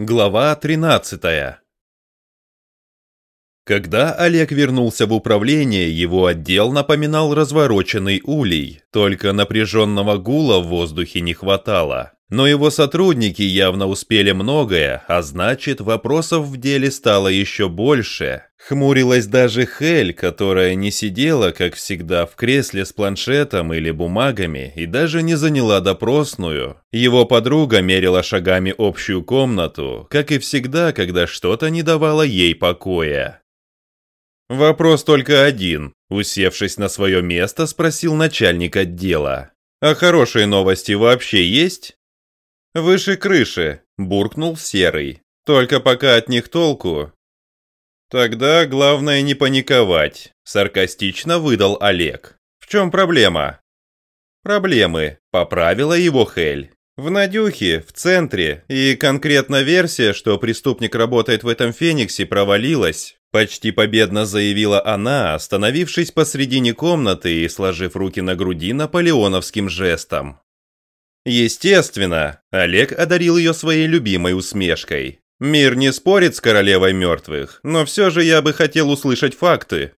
Глава 13 Когда Олег вернулся в управление, его отдел напоминал развороченный улей, только напряженного гула в воздухе не хватало. Но его сотрудники явно успели многое, а значит, вопросов в деле стало еще больше. Хмурилась даже Хель, которая не сидела, как всегда, в кресле с планшетом или бумагами и даже не заняла допросную. Его подруга мерила шагами общую комнату, как и всегда, когда что-то не давало ей покоя. Вопрос только один. Усевшись на свое место, спросил начальник отдела. «А хорошие новости вообще есть?» «Выше крыши», – буркнул Серый. «Только пока от них толку». «Тогда главное не паниковать», – саркастично выдал Олег. «В чем проблема?» «Проблемы», – поправила его Хель. «В Надюхе, в центре, и конкретно версия, что преступник работает в этом Фениксе, провалилась. Почти победно заявила она, остановившись посредине комнаты и сложив руки на груди наполеоновским жестом. Естественно, Олег одарил ее своей любимой усмешкой. Мир не спорит с королевой мертвых, но все же я бы хотел услышать факты.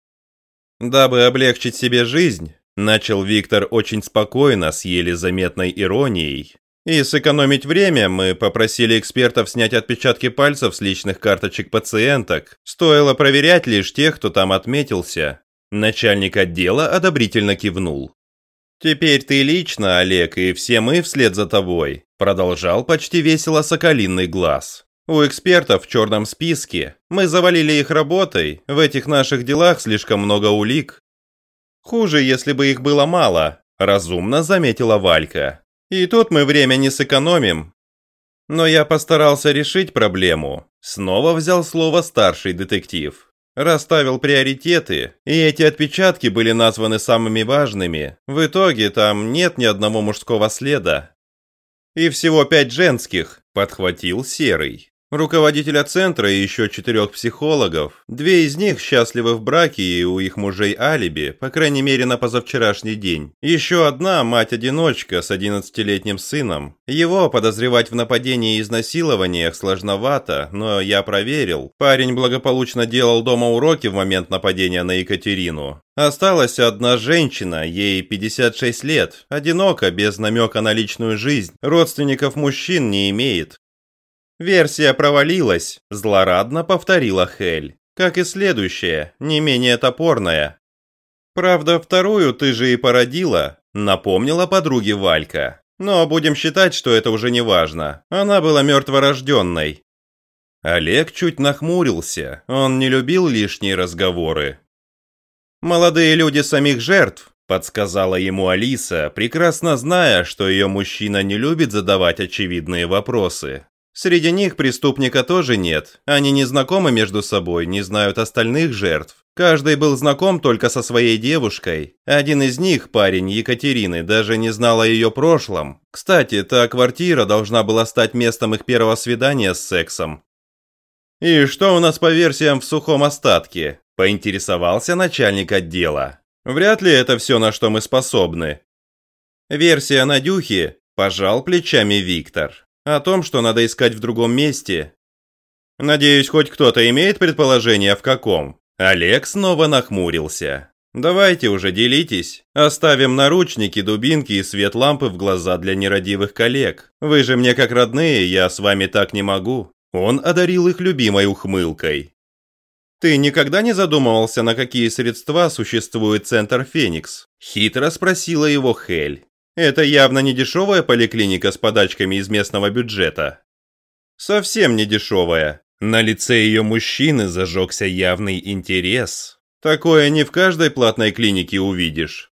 Дабы облегчить себе жизнь, начал Виктор очень спокойно, с еле заметной иронией. И сэкономить время мы попросили экспертов снять отпечатки пальцев с личных карточек пациенток. Стоило проверять лишь тех, кто там отметился. Начальник отдела одобрительно кивнул. «Теперь ты лично, Олег, и все мы вслед за тобой», продолжал почти весело соколиный глаз. «У экспертов в черном списке. Мы завалили их работой. В этих наших делах слишком много улик. Хуже, если бы их было мало», разумно заметила Валька. «И тут мы время не сэкономим». Но я постарался решить проблему. Снова взял слово старший детектив. Расставил приоритеты, и эти отпечатки были названы самыми важными. В итоге там нет ни одного мужского следа. И всего пять женских, подхватил Серый руководителя центра и еще четырех психологов. Две из них счастливы в браке и у их мужей алиби, по крайней мере на позавчерашний день. Еще одна мать-одиночка с 11-летним сыном. Его подозревать в нападении и изнасилованиях сложновато, но я проверил. Парень благополучно делал дома уроки в момент нападения на Екатерину. Осталась одна женщина, ей 56 лет, одинока, без намека на личную жизнь, родственников мужчин не имеет. «Версия провалилась», – злорадно повторила Хель. «Как и следующая, не менее топорная». «Правда, вторую ты же и породила», – напомнила подруге Валька. «Но будем считать, что это уже не важно. Она была мертворожденной». Олег чуть нахмурился, он не любил лишние разговоры. «Молодые люди самих жертв», – подсказала ему Алиса, прекрасно зная, что ее мужчина не любит задавать очевидные вопросы. Среди них преступника тоже нет. Они не знакомы между собой, не знают остальных жертв. Каждый был знаком только со своей девушкой. Один из них, парень Екатерины, даже не знал о ее прошлом. Кстати, та квартира должна была стать местом их первого свидания с сексом. «И что у нас по версиям в сухом остатке?» – поинтересовался начальник отдела. «Вряд ли это все, на что мы способны». Версия Надюхи – пожал плечами Виктор. О том, что надо искать в другом месте. Надеюсь, хоть кто-то имеет предположение, в каком. Олег снова нахмурился. Давайте уже делитесь. Оставим наручники, дубинки и свет лампы в глаза для нерадивых коллег. Вы же мне как родные, я с вами так не могу. Он одарил их любимой ухмылкой. Ты никогда не задумывался, на какие средства существует Центр Феникс? Хитро спросила его Хель. Это явно не дешевая поликлиника с подачками из местного бюджета. Совсем не дешевая. На лице ее мужчины зажегся явный интерес. Такое не в каждой платной клинике увидишь.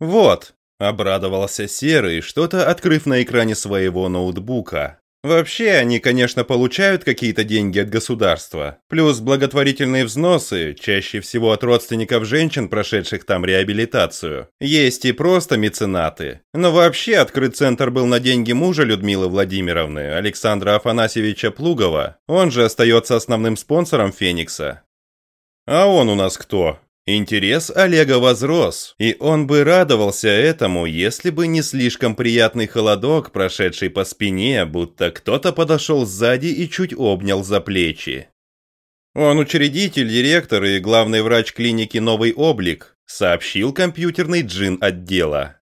Вот, обрадовался Серый, что-то открыв на экране своего ноутбука. Вообще, они, конечно, получают какие-то деньги от государства, плюс благотворительные взносы, чаще всего от родственников женщин, прошедших там реабилитацию. Есть и просто меценаты. Но вообще, открыт центр был на деньги мужа Людмилы Владимировны, Александра Афанасьевича Плугова. Он же остается основным спонсором «Феникса». «А он у нас кто?» Интерес Олега возрос, и он бы радовался этому, если бы не слишком приятный холодок, прошедший по спине, будто кто-то подошел сзади и чуть обнял за плечи. Он учредитель, директор и главный врач клиники «Новый облик», сообщил компьютерный джин отдела.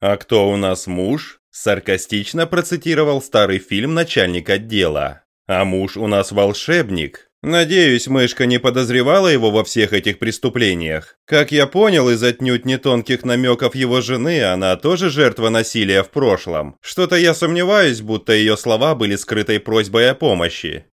«А кто у нас муж?» – саркастично процитировал старый фильм начальник отдела. «А муж у нас волшебник, Надеюсь, мышка не подозревала его во всех этих преступлениях. Как я понял из отнюдь не тонких намеков его жены, она тоже жертва насилия в прошлом. Что-то я сомневаюсь, будто ее слова были скрытой просьбой о помощи.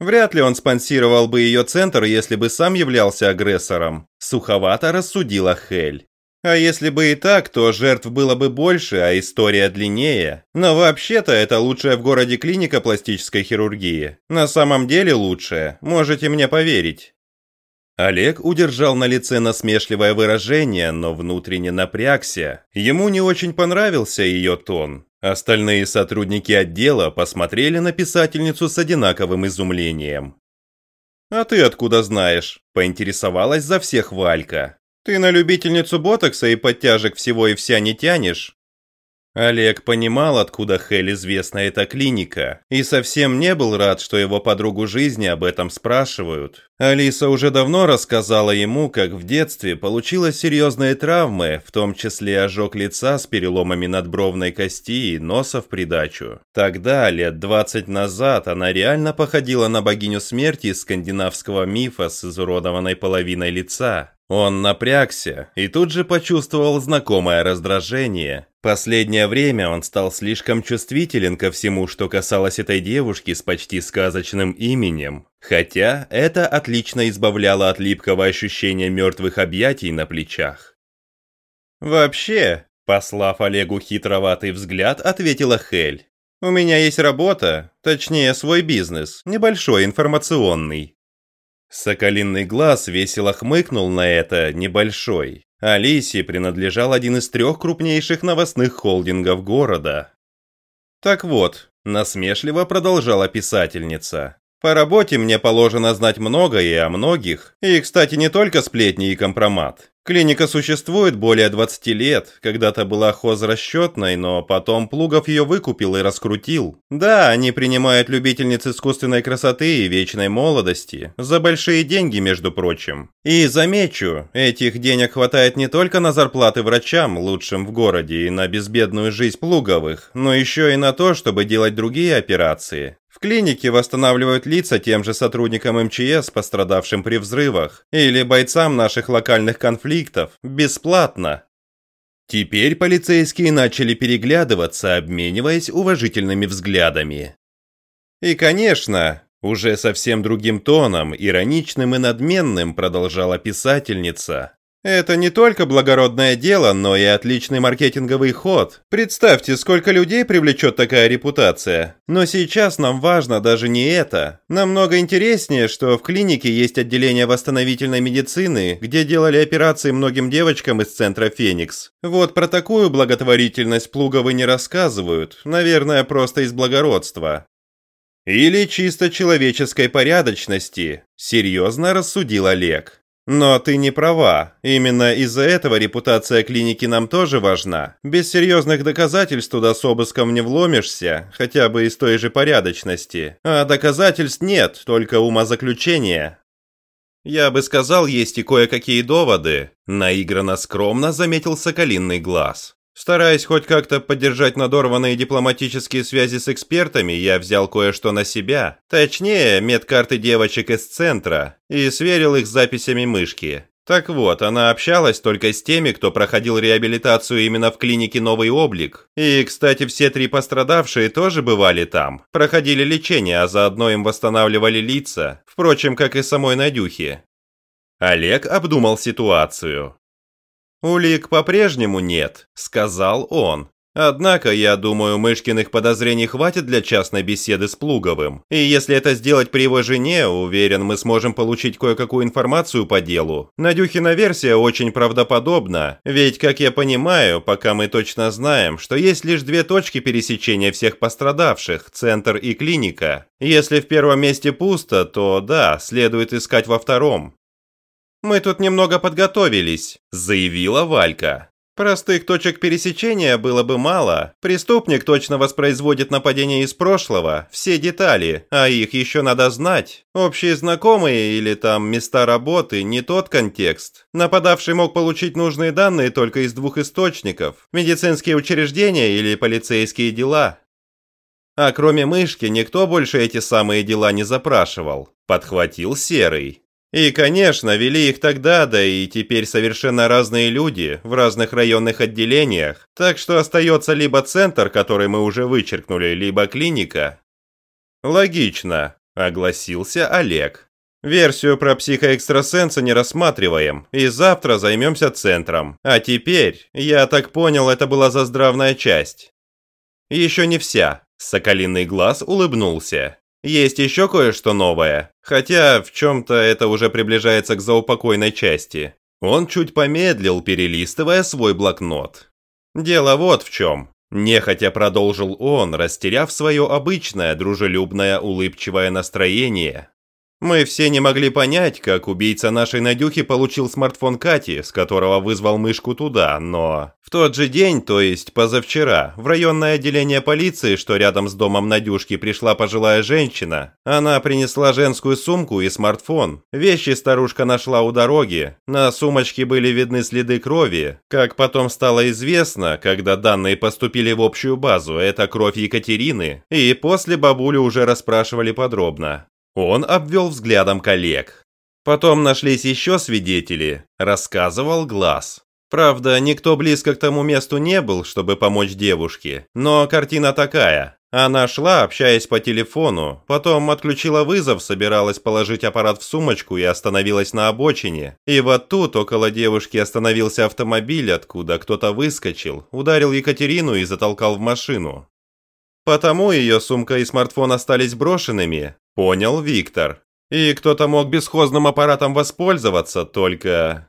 Вряд ли он спонсировал бы ее центр, если бы сам являлся агрессором. Суховато рассудила Хель. А если бы и так, то жертв было бы больше, а история длиннее. Но вообще-то это лучшая в городе клиника пластической хирургии. На самом деле лучшая, можете мне поверить. Олег удержал на лице насмешливое выражение, но внутренне напрягся. Ему не очень понравился ее тон. Остальные сотрудники отдела посмотрели на писательницу с одинаковым изумлением. «А ты откуда знаешь?» – поинтересовалась за всех Валька. Ты на любительницу ботокса и подтяжек всего и вся не тянешь? Олег понимал, откуда Хель известна эта клиника, и совсем не был рад, что его подругу жизни об этом спрашивают. Алиса уже давно рассказала ему, как в детстве получила серьезные травмы, в том числе ожог лица с переломами надбровной кости и носа в придачу. Тогда, лет 20 назад, она реально походила на богиню смерти из скандинавского мифа с изуродованной половиной лица. Он напрягся и тут же почувствовал знакомое раздражение. Последнее время он стал слишком чувствителен ко всему, что касалось этой девушки с почти сказочным именем. Хотя это отлично избавляло от липкого ощущения мертвых объятий на плечах. «Вообще», послав Олегу хитроватый взгляд, ответила Хель. «У меня есть работа, точнее свой бизнес, небольшой информационный. Соколиный глаз весело хмыкнул на это, небольшой. Алисе принадлежал один из трех крупнейших новостных холдингов города. Так вот, насмешливо продолжала писательница. По работе мне положено знать многое о многих. И, кстати, не только сплетни и компромат. Клиника существует более 20 лет, когда-то была хозрасчетной, но потом Плугов ее выкупил и раскрутил. Да, они принимают любительниц искусственной красоты и вечной молодости, за большие деньги, между прочим. И замечу, этих денег хватает не только на зарплаты врачам, лучшим в городе, и на безбедную жизнь Плуговых, но еще и на то, чтобы делать другие операции. В клинике восстанавливают лица тем же сотрудникам МЧС, пострадавшим при взрывах, или бойцам наших локальных конфликтов, бесплатно. Теперь полицейские начали переглядываться, обмениваясь уважительными взглядами. И, конечно, уже совсем другим тоном, ироничным и надменным продолжала писательница. Это не только благородное дело, но и отличный маркетинговый ход. Представьте, сколько людей привлечет такая репутация. Но сейчас нам важно даже не это. Намного интереснее, что в клинике есть отделение восстановительной медицины, где делали операции многим девочкам из центра «Феникс». Вот про такую благотворительность Плуговы не рассказывают, наверное, просто из благородства. Или чисто человеческой порядочности, серьезно рассудил Олег. Но ты не права. Именно из-за этого репутация клиники нам тоже важна. Без серьезных доказательств туда с обыском не вломишься, хотя бы из той же порядочности. А доказательств нет, только умозаключения. Я бы сказал, есть и кое-какие доводы. Наигранно скромно заметил соколиный глаз. Стараясь хоть как-то поддержать надорванные дипломатические связи с экспертами, я взял кое-что на себя. Точнее, медкарты девочек из центра, и сверил их с записями мышки. Так вот, она общалась только с теми, кто проходил реабилитацию именно в клинике «Новый облик». И, кстати, все три пострадавшие тоже бывали там. Проходили лечение, а заодно им восстанавливали лица. Впрочем, как и самой Надюхе. Олег обдумал ситуацию. «Улик по-прежнему нет», — сказал он. Однако, я думаю, Мышкиных подозрений хватит для частной беседы с Плуговым. И если это сделать при его жене, уверен, мы сможем получить кое-какую информацию по делу. Надюхина версия очень правдоподобна, ведь, как я понимаю, пока мы точно знаем, что есть лишь две точки пересечения всех пострадавших – центр и клиника. Если в первом месте пусто, то да, следует искать во втором. «Мы тут немного подготовились», – заявила Валька. Простых точек пересечения было бы мало. Преступник точно воспроизводит нападение из прошлого, все детали, а их еще надо знать. Общие знакомые или там места работы – не тот контекст. Нападавший мог получить нужные данные только из двух источников – медицинские учреждения или полицейские дела. А кроме мышки, никто больше эти самые дела не запрашивал. Подхватил Серый. И, конечно, вели их тогда, да и теперь совершенно разные люди в разных районных отделениях, так что остается либо центр, который мы уже вычеркнули, либо клиника. Логично, огласился Олег. Версию про психоэкстрасенса не рассматриваем, и завтра займемся центром. А теперь, я так понял, это была заздравная часть. Еще не вся. Соколиный глаз улыбнулся. Есть еще кое-что новое, хотя в чем-то это уже приближается к заупокойной части. Он чуть помедлил, перелистывая свой блокнот. Дело вот в чем. Нехотя продолжил он, растеряв свое обычное дружелюбное улыбчивое настроение. Мы все не могли понять, как убийца нашей Надюхи получил смартфон Кати, с которого вызвал мышку туда, но... В тот же день, то есть позавчера, в районное отделение полиции, что рядом с домом Надюшки, пришла пожилая женщина. Она принесла женскую сумку и смартфон. Вещи старушка нашла у дороги. На сумочке были видны следы крови. Как потом стало известно, когда данные поступили в общую базу, это кровь Екатерины. И после бабулю уже расспрашивали подробно. Он обвел взглядом коллег. Потом нашлись еще свидетели, рассказывал Глаз. Правда, никто близко к тому месту не был, чтобы помочь девушке, но картина такая. Она шла, общаясь по телефону, потом отключила вызов, собиралась положить аппарат в сумочку и остановилась на обочине. И вот тут около девушки остановился автомобиль, откуда кто-то выскочил, ударил Екатерину и затолкал в машину. Потому ее сумка и смартфон остались брошенными, понял Виктор. И кто-то мог бесхозным аппаратом воспользоваться, только...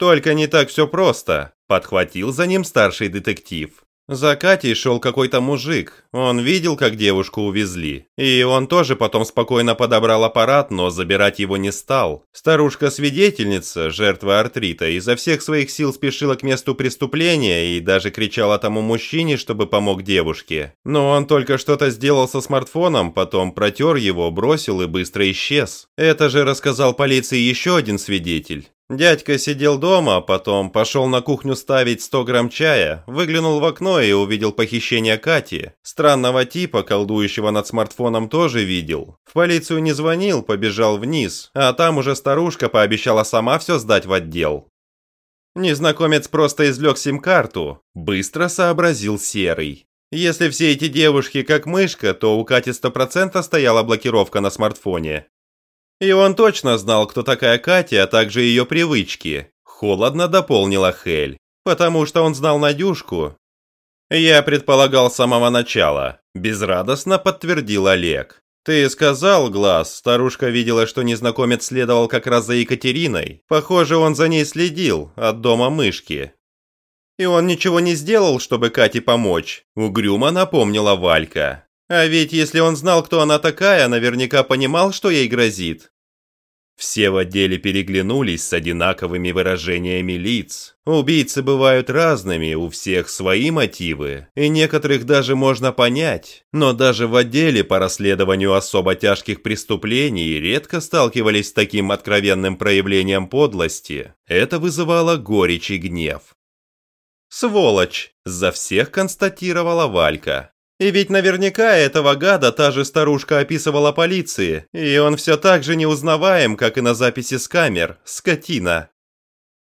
Только не так все просто, подхватил за ним старший детектив. За Катей шел какой-то мужик. Он видел, как девушку увезли. И он тоже потом спокойно подобрал аппарат, но забирать его не стал. Старушка-свидетельница, жертва артрита, изо всех своих сил спешила к месту преступления и даже кричала тому мужчине, чтобы помог девушке. Но он только что-то сделал со смартфоном, потом протер его, бросил и быстро исчез. Это же рассказал полиции еще один свидетель. Дядька сидел дома, потом пошел на кухню ставить 100 грамм чая, выглянул в окно и увидел похищение Кати. Странного типа, колдующего над смартфоном, тоже видел. В полицию не звонил, побежал вниз, а там уже старушка пообещала сама все сдать в отдел. Незнакомец просто извлек сим-карту, быстро сообразил Серый. Если все эти девушки как мышка, то у Кати 100% стояла блокировка на смартфоне. И он точно знал, кто такая Катя, а также ее привычки. Холодно дополнила Хель. Потому что он знал Надюшку. Я предполагал с самого начала. Безрадостно подтвердил Олег. «Ты сказал, Глаз, старушка видела, что незнакомец следовал как раз за Екатериной. Похоже, он за ней следил, от дома мышки». «И он ничего не сделал, чтобы Кате помочь», – угрюмо напомнила Валька. «А ведь если он знал, кто она такая, наверняка понимал, что ей грозит. Все в отделе переглянулись с одинаковыми выражениями лиц. Убийцы бывают разными, у всех свои мотивы, и некоторых даже можно понять. Но даже в отделе по расследованию особо тяжких преступлений редко сталкивались с таким откровенным проявлением подлости. Это вызывало горечь и гнев. «Сволочь!» – за всех констатировала Валька. И ведь наверняка этого гада та же старушка описывала полиции, и он все так же неузнаваем, как и на записи с камер, скотина.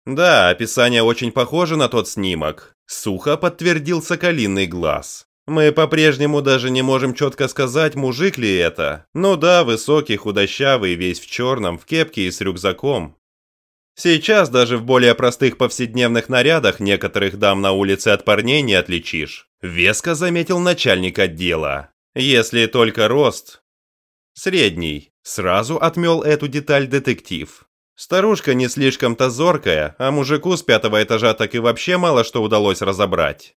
Да, описание очень похоже на тот снимок, сухо подтвердил соколиный глаз. Мы по-прежнему даже не можем четко сказать, мужик ли это. Ну да, высокий, худощавый, весь в черном, в кепке и с рюкзаком. Сейчас даже в более простых повседневных нарядах некоторых дам на улице от парней не отличишь. Веско заметил начальник отдела. Если только рост. Средний. Сразу отмел эту деталь детектив. Старушка не слишком-то зоркая, а мужику с пятого этажа так и вообще мало что удалось разобрать.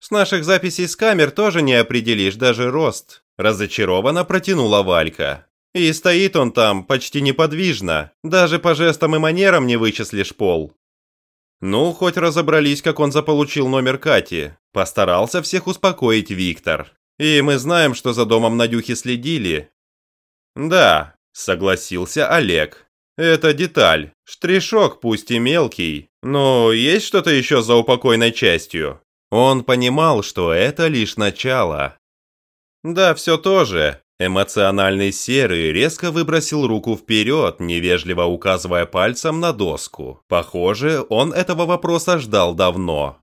С наших записей с камер тоже не определишь даже рост. Разочарованно протянула Валька. И стоит он там почти неподвижно, даже по жестам и манерам не вычислишь пол. Ну, хоть разобрались, как он заполучил номер Кати. Постарался всех успокоить Виктор. И мы знаем, что за домом Надюхи следили. Да, согласился Олег. Это деталь. Штришок, пусть и мелкий. Но есть что-то еще за упокойной частью? Он понимал, что это лишь начало. Да, все то же. Эмоциональный серый резко выбросил руку вперед, невежливо указывая пальцем на доску. Похоже, он этого вопроса ждал давно.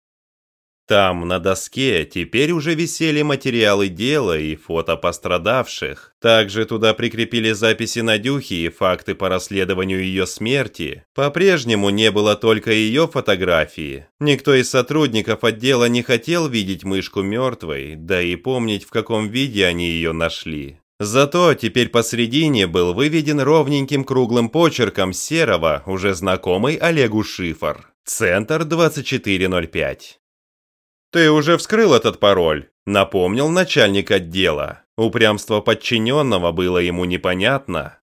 Там, на доске, теперь уже висели материалы дела и фото пострадавших. Также туда прикрепили записи Надюхи и факты по расследованию ее смерти. По-прежнему не было только ее фотографии. Никто из сотрудников отдела не хотел видеть мышку мертвой, да и помнить, в каком виде они ее нашли. Зато теперь посредине был выведен ровненьким круглым почерком серого, уже знакомый Олегу шифр. Центр 2405. «Ты уже вскрыл этот пароль», — напомнил начальник отдела. Упрямство подчиненного было ему непонятно.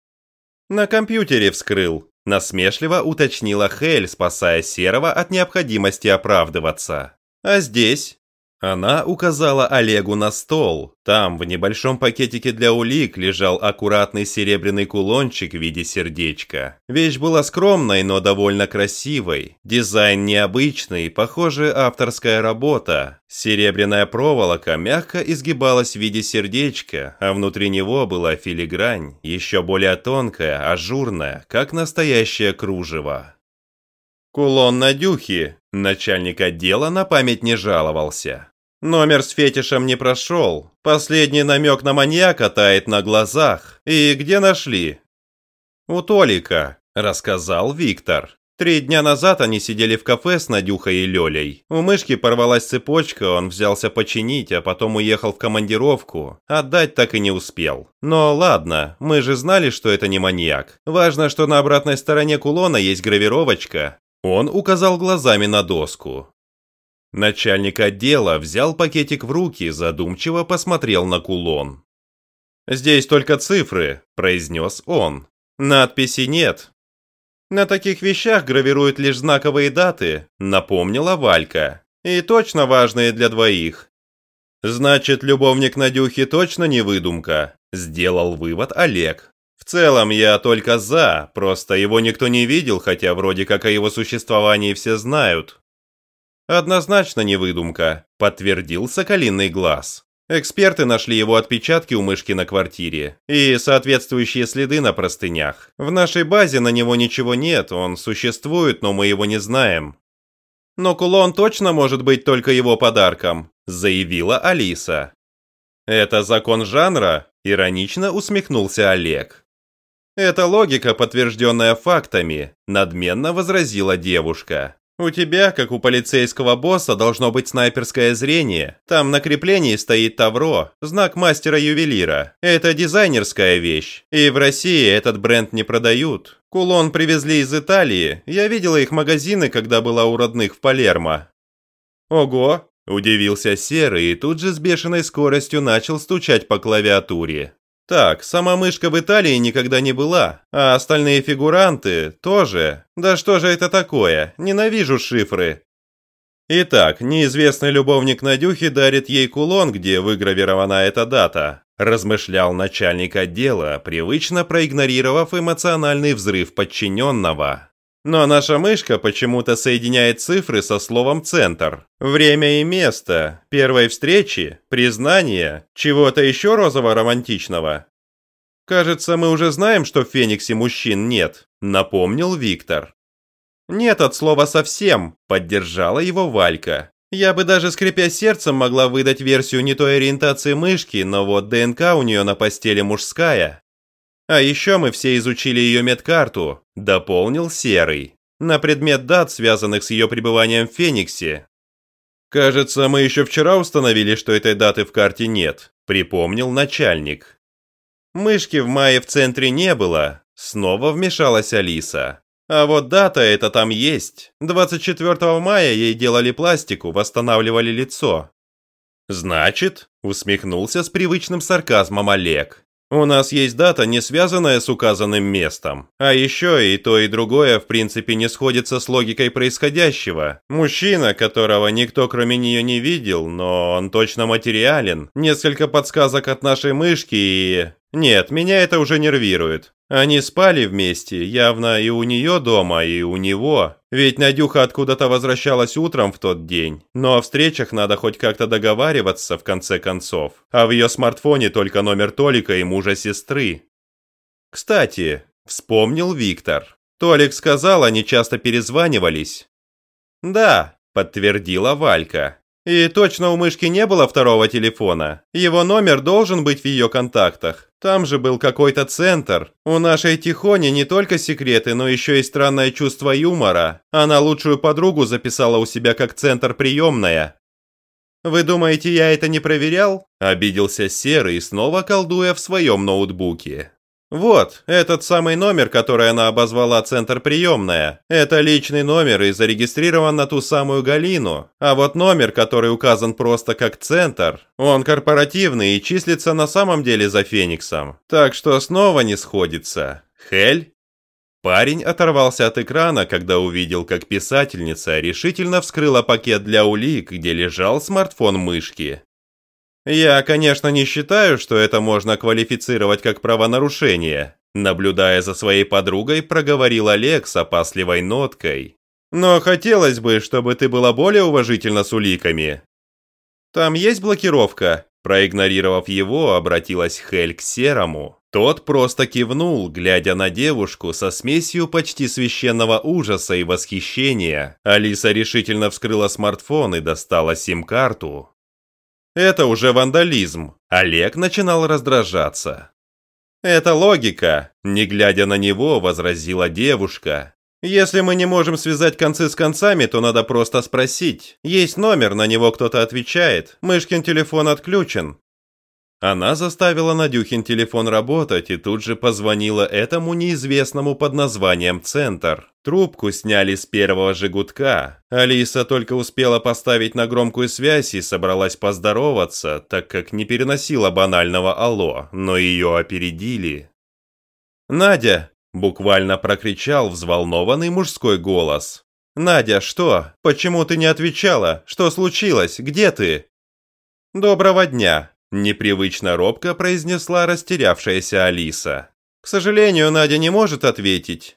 «На компьютере вскрыл», — насмешливо уточнила Хель, спасая Серого от необходимости оправдываться. «А здесь?» Она указала Олегу на стол. Там, в небольшом пакетике для улик, лежал аккуратный серебряный кулончик в виде сердечка. Вещь была скромной, но довольно красивой. Дизайн необычный, похоже, авторская работа. Серебряная проволока мягко изгибалась в виде сердечка, а внутри него была филигрань, еще более тонкая, ажурная, как настоящее кружево. Кулон Надюхи. Начальник отдела на память не жаловался. Номер с фетишем не прошел. Последний намек на маньяка тает на глазах. И где нашли? У Толика, рассказал Виктор. Три дня назад они сидели в кафе с Надюхой и Лёлей. У мышки порвалась цепочка, он взялся починить, а потом уехал в командировку. Отдать так и не успел. Но ладно, мы же знали, что это не маньяк. Важно, что на обратной стороне кулона есть гравировочка. Он указал глазами на доску. Начальник отдела взял пакетик в руки, задумчиво посмотрел на кулон. «Здесь только цифры», – произнес он. «Надписи нет». «На таких вещах гравируют лишь знаковые даты», – напомнила Валька. «И точно важные для двоих». «Значит, любовник Надюхи точно не выдумка», – сделал вывод Олег. В целом я только за, просто его никто не видел, хотя вроде как о его существовании все знают. Однозначно не выдумка, подтвердил Соколиный глаз. Эксперты нашли его отпечатки у мышки на квартире и соответствующие следы на простынях. В нашей базе на него ничего нет, он существует, но мы его не знаем. Но кулон точно может быть только его подарком, заявила Алиса. Это закон жанра, иронично усмехнулся Олег. «Это логика, подтвержденная фактами», – надменно возразила девушка. «У тебя, как у полицейского босса, должно быть снайперское зрение. Там на креплении стоит тавро, знак мастера-ювелира. Это дизайнерская вещь. И в России этот бренд не продают. Кулон привезли из Италии. Я видела их магазины, когда была у родных в Палермо». «Ого!» – удивился Серый и тут же с бешеной скоростью начал стучать по клавиатуре. Так, сама мышка в Италии никогда не была, а остальные фигуранты тоже. Да что же это такое? Ненавижу шифры. Итак, неизвестный любовник Надюхи дарит ей кулон, где выгравирована эта дата, размышлял начальник отдела, привычно проигнорировав эмоциональный взрыв подчиненного. Но наша мышка почему-то соединяет цифры со словом «центр». Время и место, первой встречи, признание, чего-то еще розово-романтичного. «Кажется, мы уже знаем, что в Фениксе мужчин нет», — напомнил Виктор. «Нет от слова совсем», — поддержала его Валька. «Я бы даже, скрипя сердцем, могла выдать версию не той ориентации мышки, но вот ДНК у нее на постели мужская. А еще мы все изучили ее медкарту, дополнил Серый, на предмет дат, связанных с ее пребыванием в Фениксе. Кажется, мы еще вчера установили, что этой даты в карте нет, припомнил начальник. Мышки в мае в центре не было, снова вмешалась Алиса. А вот дата эта там есть. 24 мая ей делали пластику, восстанавливали лицо. Значит, усмехнулся с привычным сарказмом Олег. У нас есть дата, не связанная с указанным местом. А еще и то, и другое, в принципе, не сходится с логикой происходящего. Мужчина, которого никто кроме нее не видел, но он точно материален. Несколько подсказок от нашей мышки и... Нет, меня это уже нервирует. Они спали вместе, явно и у нее дома, и у него. Ведь Надюха откуда-то возвращалась утром в тот день. Но о встречах надо хоть как-то договариваться в конце концов. А в ее смартфоне только номер Толика и мужа сестры. Кстати, вспомнил Виктор. Толик сказал, они часто перезванивались. «Да», – подтвердила Валька. И точно у мышки не было второго телефона. Его номер должен быть в ее контактах. Там же был какой-то центр. У нашей Тихони не только секреты, но еще и странное чувство юмора. Она лучшую подругу записала у себя как центр приемная. «Вы думаете, я это не проверял?» – обиделся Серый, снова колдуя в своем ноутбуке. Вот, этот самый номер, который она обозвала «Центр приемная». Это личный номер и зарегистрирован на ту самую Галину. А вот номер, который указан просто как «Центр», он корпоративный и числится на самом деле за Фениксом. Так что снова не сходится. Хель? Парень оторвался от экрана, когда увидел, как писательница решительно вскрыла пакет для улик, где лежал смартфон мышки. Я, конечно, не считаю, что это можно квалифицировать как правонарушение, наблюдая за своей подругой, проговорил Олег с опасливой ноткой. Но хотелось бы, чтобы ты была более уважительна с уликами. Там есть блокировка? Проигнорировав его, обратилась Хель к Серому. Тот просто кивнул, глядя на девушку со смесью почти священного ужаса и восхищения. Алиса решительно вскрыла смартфон и достала сим-карту. Это уже вандализм. Олег начинал раздражаться. «Это логика», – не глядя на него, возразила девушка. «Если мы не можем связать концы с концами, то надо просто спросить. Есть номер, на него кто-то отвечает. Мышкин телефон отключен. Она заставила Надюхин телефон работать и тут же позвонила этому неизвестному под названием «Центр». Трубку сняли с первого же гудка. Алиса только успела поставить на громкую связь и собралась поздороваться, так как не переносила банального «Алло», но ее опередили. «Надя!» – буквально прокричал взволнованный мужской голос. «Надя, что? Почему ты не отвечала? Что случилось? Где ты?» «Доброго дня!» Непривычно робко произнесла растерявшаяся Алиса. К сожалению, Надя не может ответить.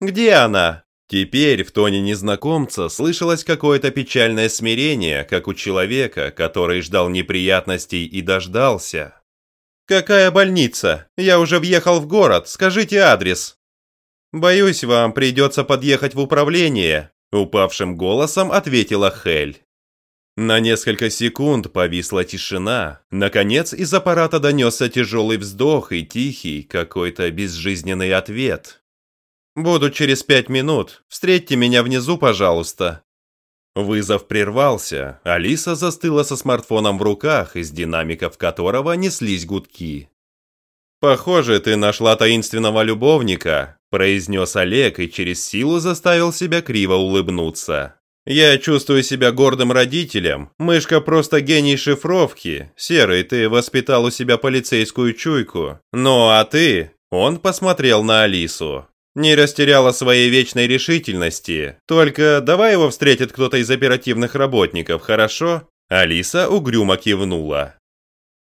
«Где она?» Теперь в тоне незнакомца слышалось какое-то печальное смирение, как у человека, который ждал неприятностей и дождался. «Какая больница? Я уже въехал в город, скажите адрес». «Боюсь, вам придется подъехать в управление», – упавшим голосом ответила Хель. На несколько секунд повисла тишина. Наконец из аппарата донесся тяжелый вздох и тихий, какой-то безжизненный ответ. «Буду через пять минут. Встретьте меня внизу, пожалуйста». Вызов прервался. Алиса застыла со смартфоном в руках, из динамиков которого неслись гудки. «Похоже, ты нашла таинственного любовника», – произнес Олег и через силу заставил себя криво улыбнуться. Я чувствую себя гордым родителем. Мышка просто гений шифровки. Серый, ты воспитал у себя полицейскую чуйку. Ну а ты? Он посмотрел на Алису. Не растеряла своей вечной решительности. Только давай его встретит кто-то из оперативных работников, хорошо? Алиса угрюмо кивнула.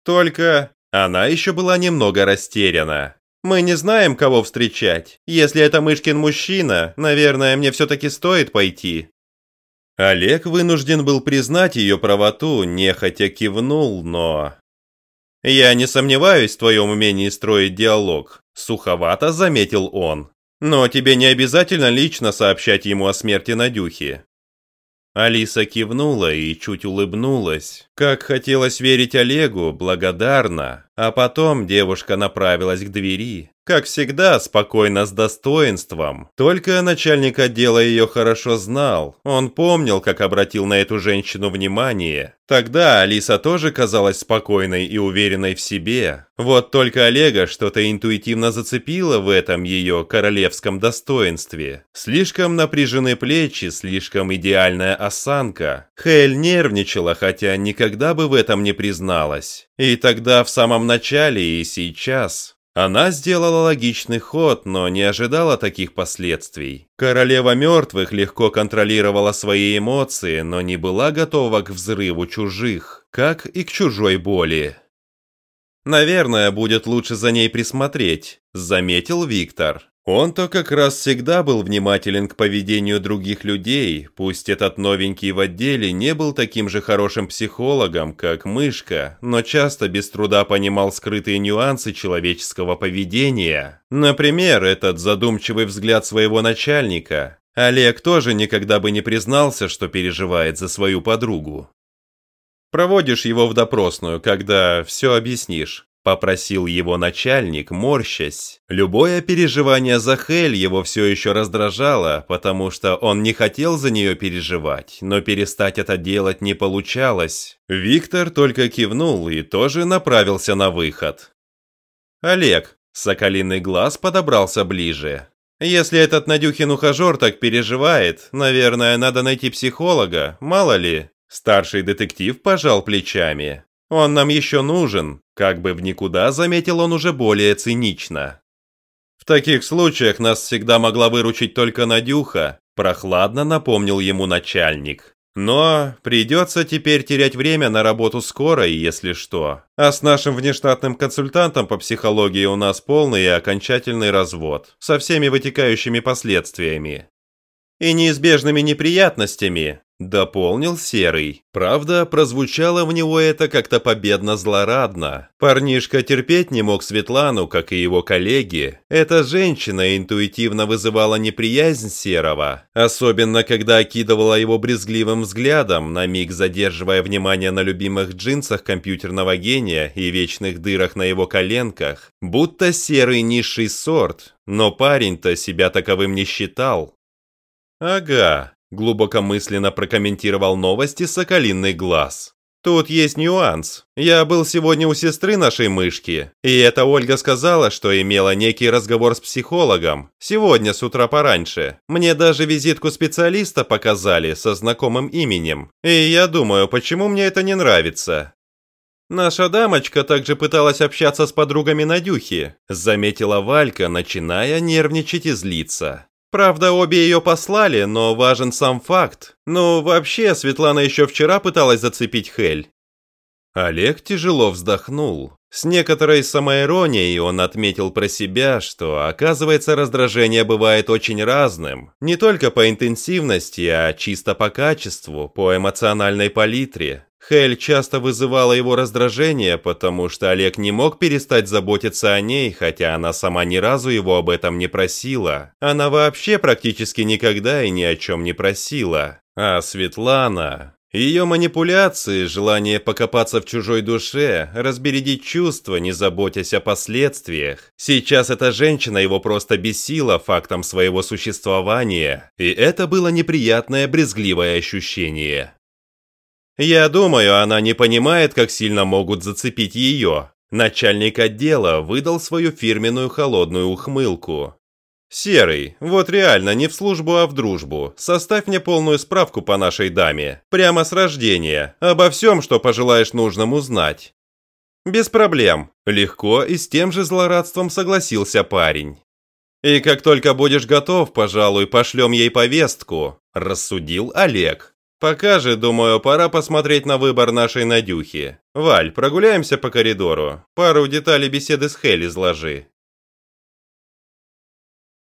Только она еще была немного растеряна. Мы не знаем, кого встречать. Если это Мышкин мужчина, наверное, мне все-таки стоит пойти. Олег вынужден был признать ее правоту, нехотя кивнул, но... «Я не сомневаюсь в твоем умении строить диалог», – суховато заметил он. «Но тебе не обязательно лично сообщать ему о смерти Надюхи». Алиса кивнула и чуть улыбнулась. Как хотелось верить Олегу, благодарна. А потом девушка направилась к двери. Как всегда, спокойно с достоинством. Только начальник отдела ее хорошо знал. Он помнил, как обратил на эту женщину внимание. Тогда Алиса тоже казалась спокойной и уверенной в себе. Вот только Олега что-то интуитивно зацепило в этом ее королевском достоинстве. Слишком напряжены плечи, слишком идеальная осанка. Хель нервничала, хотя никогда бы в этом не призналась. И тогда в самом самом начале и сейчас. Она сделала логичный ход, но не ожидала таких последствий. Королева мертвых легко контролировала свои эмоции, но не была готова к взрыву чужих, как и к чужой боли. «Наверное, будет лучше за ней присмотреть», – заметил Виктор. Он-то как раз всегда был внимателен к поведению других людей, пусть этот новенький в отделе не был таким же хорошим психологом, как Мышка, но часто без труда понимал скрытые нюансы человеческого поведения. Например, этот задумчивый взгляд своего начальника. Олег тоже никогда бы не признался, что переживает за свою подругу. Проводишь его в допросную, когда все объяснишь. Попросил его начальник, морщась. Любое переживание за Хель его все еще раздражало, потому что он не хотел за нее переживать, но перестать это делать не получалось. Виктор только кивнул и тоже направился на выход. «Олег», Соколиный глаз подобрался ближе. «Если этот Надюхин ухажер так переживает, наверное, надо найти психолога, мало ли». Старший детектив пожал плечами. Он нам еще нужен, как бы в никуда заметил он уже более цинично. В таких случаях нас всегда могла выручить только Надюха, прохладно напомнил ему начальник. Но придется теперь терять время на работу скорой, если что. А с нашим внештатным консультантом по психологии у нас полный и окончательный развод, со всеми вытекающими последствиями. И неизбежными неприятностями, Дополнил Серый. Правда, прозвучало в него это как-то победно-злорадно. Парнишка терпеть не мог Светлану, как и его коллеги. Эта женщина интуитивно вызывала неприязнь Серого, особенно когда окидывала его брезгливым взглядом, на миг задерживая внимание на любимых джинсах компьютерного гения и вечных дырах на его коленках. Будто Серый низший сорт, но парень-то себя таковым не считал. Ага, глубокомысленно прокомментировал новости Соколиный глаз. Тут есть нюанс. Я был сегодня у сестры нашей мышки, и эта Ольга сказала, что имела некий разговор с психологом. Сегодня с утра пораньше. Мне даже визитку специалиста показали со знакомым именем. И я думаю, почему мне это не нравится. Наша дамочка также пыталась общаться с подругами Надюхи, заметила Валька, начиная нервничать и злиться. Правда, обе ее послали, но важен сам факт. Ну, вообще, Светлана еще вчера пыталась зацепить Хель. Олег тяжело вздохнул. С некоторой самоиронией он отметил про себя, что, оказывается, раздражение бывает очень разным. Не только по интенсивности, а чисто по качеству, по эмоциональной палитре. Хель часто вызывала его раздражение, потому что Олег не мог перестать заботиться о ней, хотя она сама ни разу его об этом не просила. Она вообще практически никогда и ни о чем не просила. А Светлана... Ее манипуляции, желание покопаться в чужой душе, разбередить чувства, не заботясь о последствиях. Сейчас эта женщина его просто бесила фактом своего существования, и это было неприятное брезгливое ощущение. Я думаю, она не понимает, как сильно могут зацепить ее. Начальник отдела выдал свою фирменную холодную ухмылку. «Серый, вот реально, не в службу, а в дружбу. Составь мне полную справку по нашей даме. Прямо с рождения. Обо всем, что пожелаешь нужным узнать». «Без проблем». Легко и с тем же злорадством согласился парень. «И как только будешь готов, пожалуй, пошлем ей повестку», – рассудил Олег. Пока же, думаю, пора посмотреть на выбор нашей Надюхи. Валь, прогуляемся по коридору. Пару деталей беседы с Хель изложи.